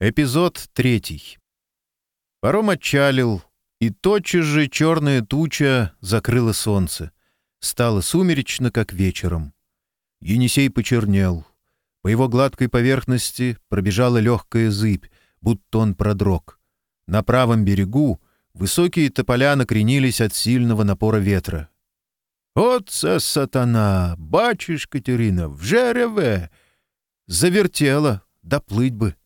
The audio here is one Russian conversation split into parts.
Эпизод третий. Паром отчалил, и тотчас же черная туча закрыла солнце. Стало сумеречно, как вечером. Енисей почернел. По его гладкой поверхности пробежала легкая зыбь, будто он продрог. На правом берегу высокие тополя накренились от сильного напора ветра. «Отца сатана! Бачишь, Катерина, в жереве!» Завертела, доплыть бы.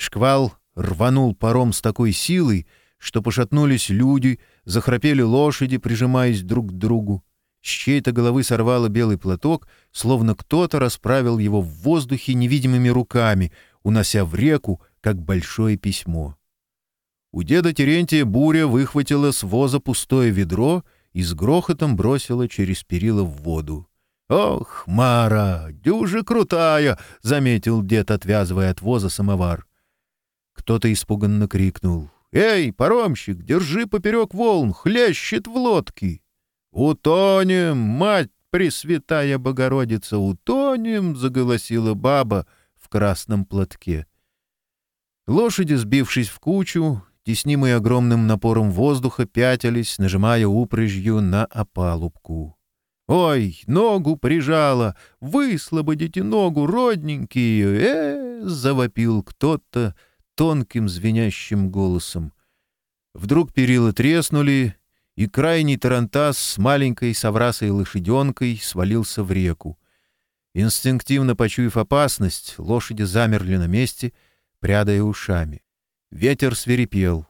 Шквал рванул паром с такой силой, что пошатнулись люди, захрапели лошади, прижимаясь друг к другу. С чьей-то головы сорвало белый платок, словно кто-то расправил его в воздухе невидимыми руками, унося в реку, как большое письмо. У деда Терентия буря выхватила с воза пустое ведро и с грохотом бросила через перила в воду. «Ох, Мара, дюжа крутая!» — заметил дед, отвязывая от воза самовар. Кто-то испуганно крикнул. «Эй, паромщик, держи поперек волн, хлещет в лодке!» «Утонем, мать пресвятая Богородица, утонем!» — заголосила баба в красном платке. Лошади, сбившись в кучу, теснимые огромным напором воздуха, пятились, нажимая упрыжью на опалубку. «Ой, ногу прижала! Выслободите ногу, родненькие!» э — завопил кто-то, — тонким звенящим голосом. Вдруг перила треснули, и крайний тарантас с маленькой соврасой лошаденкой свалился в реку. Инстинктивно почуяв опасность, лошади замерли на месте, прядая ушами. Ветер свирепел.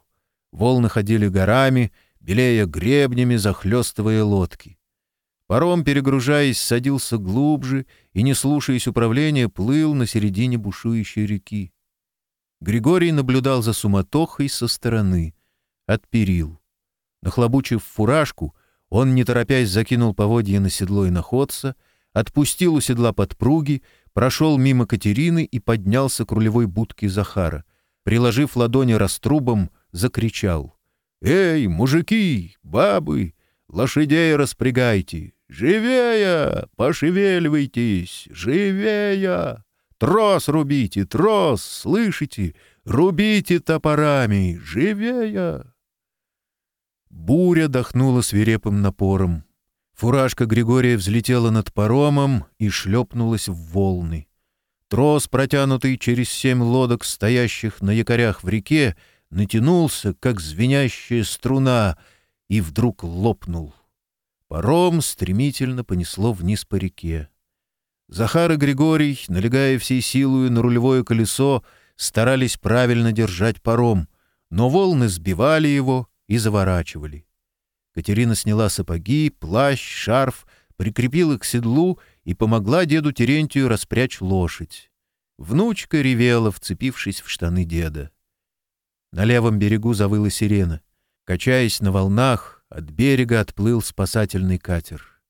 Волны ходили горами, белея гребнями, захлестывая лодки. Паром, перегружаясь, садился глубже и, не слушаясь управления, плыл на середине бушующей реки. Григорий наблюдал за суматохой со стороны, от перил. Нахлобучив фуражку, он, не торопясь, закинул поводье на седло и находца, отпустил у седла подпруги, прошел мимо Катерины и поднялся к рулевой будке Захара. Приложив ладони раструбом, закричал. «Эй, мужики, бабы, лошадей распрягайте! Живее! Пошевеливайтесь! Живее!» Трос рубите, трос, слышите? Рубите топорами, живее!» Буря дохнула свирепым напором. Фуражка Григория взлетела над паромом и шлепнулась в волны. Трос, протянутый через семь лодок, стоящих на якорях в реке, натянулся, как звенящая струна, и вдруг лопнул. Паром стремительно понесло вниз по реке. Захар и Григорий, налегая всей силою на рулевое колесо, старались правильно держать паром, но волны сбивали его и заворачивали. Катерина сняла сапоги, плащ, шарф, прикрепила к седлу и помогла деду Терентию распрячь лошадь. Внучка ревела, вцепившись в штаны деда. На левом берегу завыла сирена. Качаясь на волнах, от берега отплыл спасательный катер.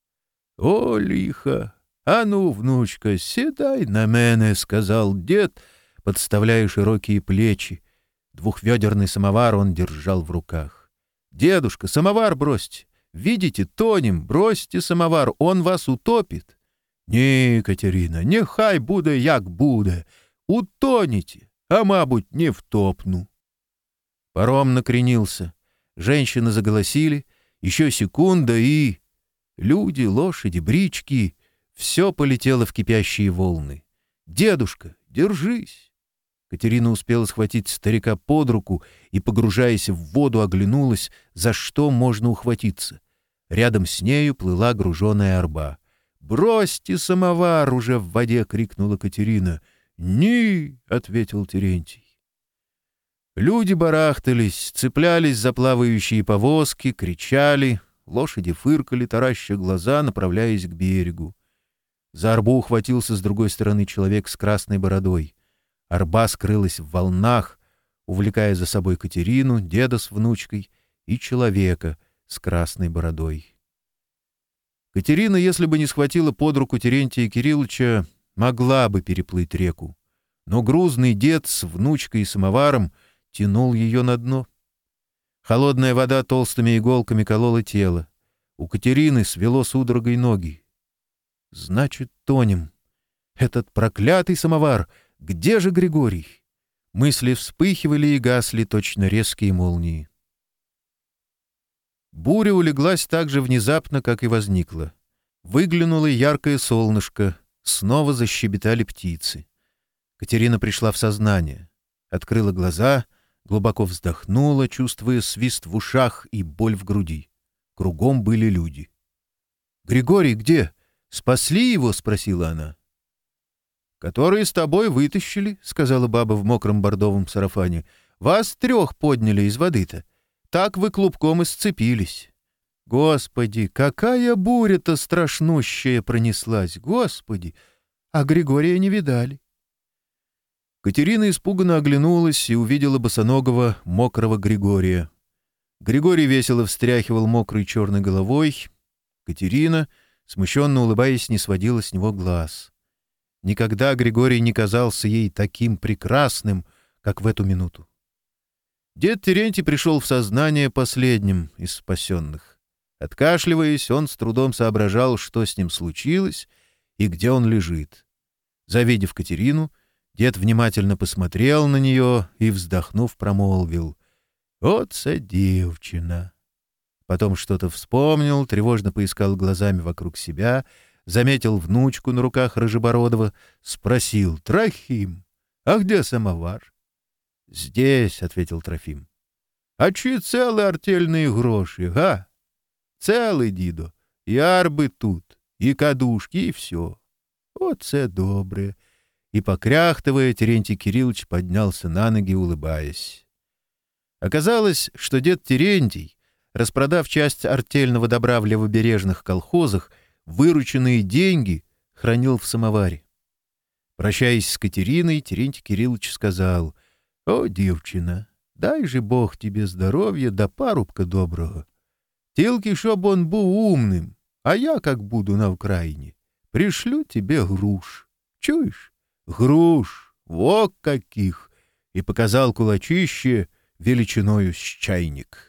«О, лихо! «А ну, внучка, седай на мене», — сказал дед, подставляя широкие плечи. Двухведерный самовар он держал в руках. «Дедушка, самовар бросьте! Видите, тонем, бросьте самовар, он вас утопит!» «Не, Катерина, нехай буде, як буде! утонете, а, мабуть, не втопну!» Паром накренился. Женщины заголосили. Еще секунда и... Люди, лошади, брички все полетело в кипящие волны. «Дедушка, держись!» Катерина успела схватить старика под руку и, погружаясь в воду, оглянулась, за что можно ухватиться. Рядом с нею плыла груженая арба. «Бросьте самовар!» — уже в воде крикнула Катерина. «Ни!» — ответил Терентий. Люди барахтались, цеплялись за плавающие повозки, кричали, лошади фыркали, тараща глаза, направляясь к берегу. За арбу ухватился с другой стороны человек с красной бородой. Арба скрылась в волнах, увлекая за собой Катерину, деда с внучкой и человека с красной бородой. Катерина, если бы не схватила под руку Терентия Кирилловича, могла бы переплыть реку. Но грузный дед с внучкой и самоваром тянул ее на дно. Холодная вода толстыми иголками колола тело. У Катерины свело судорогой ноги. Значит, тонем. Этот проклятый самовар! Где же Григорий? Мысли вспыхивали и гасли точно резкие молнии. Буря улеглась так же внезапно, как и возникла. Выглянуло яркое солнышко, снова защебетали птицы. Катерина пришла в сознание, открыла глаза, глубоко вздохнула, чувствуя свист в ушах и боль в груди. Кругом были люди. «Григорий где?» «Спасли его?» — спросила она. «Которые с тобой вытащили», — сказала баба в мокром бордовом сарафане. «Вас трех подняли из воды-то. Так вы клубком и сцепились». «Господи, какая буря-то страшнущая пронеслась! Господи! А Григория не видали!» Катерина испуганно оглянулась и увидела босоногого, мокрого Григория. Григорий весело встряхивал мокрой черной головой. Катерина — смущенно улыбаясь, не сводила с него глаз. Никогда Григорий не казался ей таким прекрасным, как в эту минуту. Дед Терентий пришел в сознание последним из спасенных. Откашливаясь, он с трудом соображал, что с ним случилось и где он лежит. Завидев Катерину, дед внимательно посмотрел на нее и, вздохнув, промолвил — «Оце дівчина!» девчина!» Потом что-то вспомнил, тревожно поискал глазами вокруг себя, заметил внучку на руках Рыжебородова, спросил «Трохим, а где самовар?» «Здесь», — ответил Трофим. «А чи целые артельные гроши, га? Целый, дідо, и арбы тут, и кадушки, и все. Оце добре». И, покряхтывая, Терентий Кириллович поднялся на Распродав часть артельного добра в левобережных колхозах, вырученные деньги хранил в самоваре. Прощаясь с Катериной, Терентий Кириллович сказал, «О, девчина, дай же Бог тебе здоровья да парубка доброго. Тилки, чтоб он был умным, а я, как буду на Украине, пришлю тебе груш. Чуешь? Груш! Во каких!» И показал кулачище величиною с чайник.